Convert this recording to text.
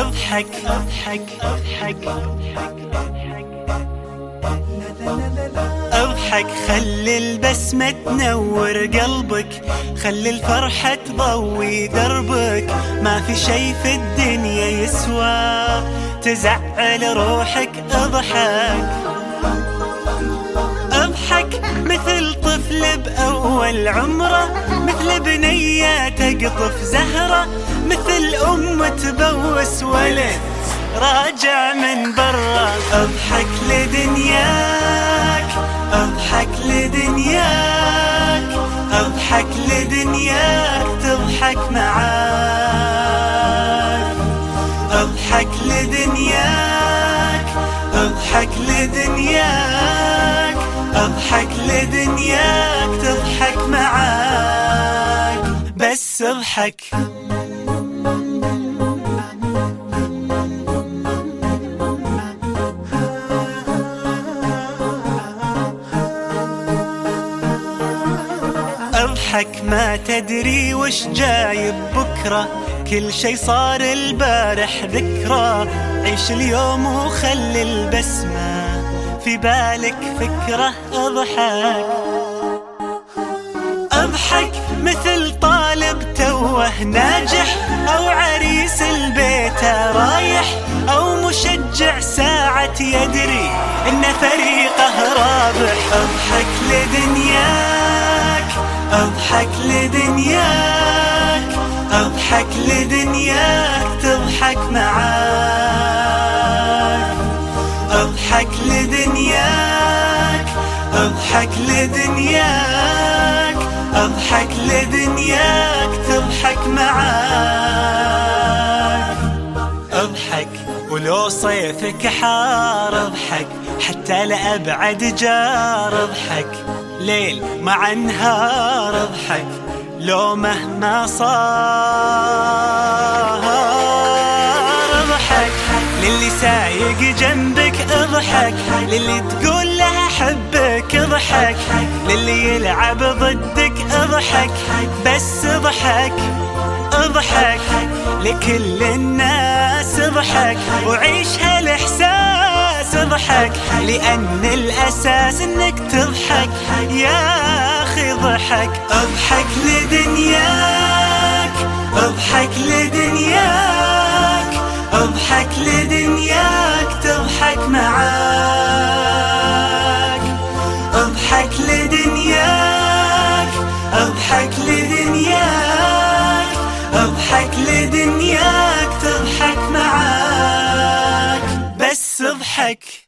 أضحك أضحك أضحك أضحك. خلي البسمة تنور قلبك خلي الفرحة تضوي دربك. ما في شي في الدنيا يسوى تزعل روحك أضحك. أضحك مثل طفل بأول عمره مثل بنية تقطف زهرة مثل أم تبوس ولد راجع من برا. أضحك لدنياك أضحك لدنياك أضحك لدنياك تضحك معاك. أضحك لدنياك أضحك لدنياك. اضحك لدنياك تضحك معاك. بس اضحك. اضحك ما تدري وش جايب بكرة. كل شي صار البارح ذكرى. عيش اليوم وخلي البسمة. في بالك فكرة أضحك. أضحك مثل طالب توه ناجح أو عريس البيت رايح أو مشجع ساعة يدري إن فريقه رابح. أضحك لدنياك أضحك لدنياك. أضحك لدنياك تضحك معاك. أضحك لدنياك أضحك لدنياك. أضحك لدنياك تضحك معاك. أضحك ولو صيفك حار أضحك حتى لأبعد جار. أضحك ليل مع نهار أضحك لو مهما صار. اضحك للي سايق جنبك اضحك للي تقول له أحبك اضحك للي يلعب ضدك اضحك بس اضحك اضحك لكل الناس اضحك وعيش هالإحساس اضحك لأن الأساس إنك تضحك. يا أخي ضحك أضحك لدنياك أضحك لدنياك أضحك لدنياك تضحك معاك. أضحك لدنياك أضحك لدنياك أضحك لدنياك تضحك معاك. بس اضحك.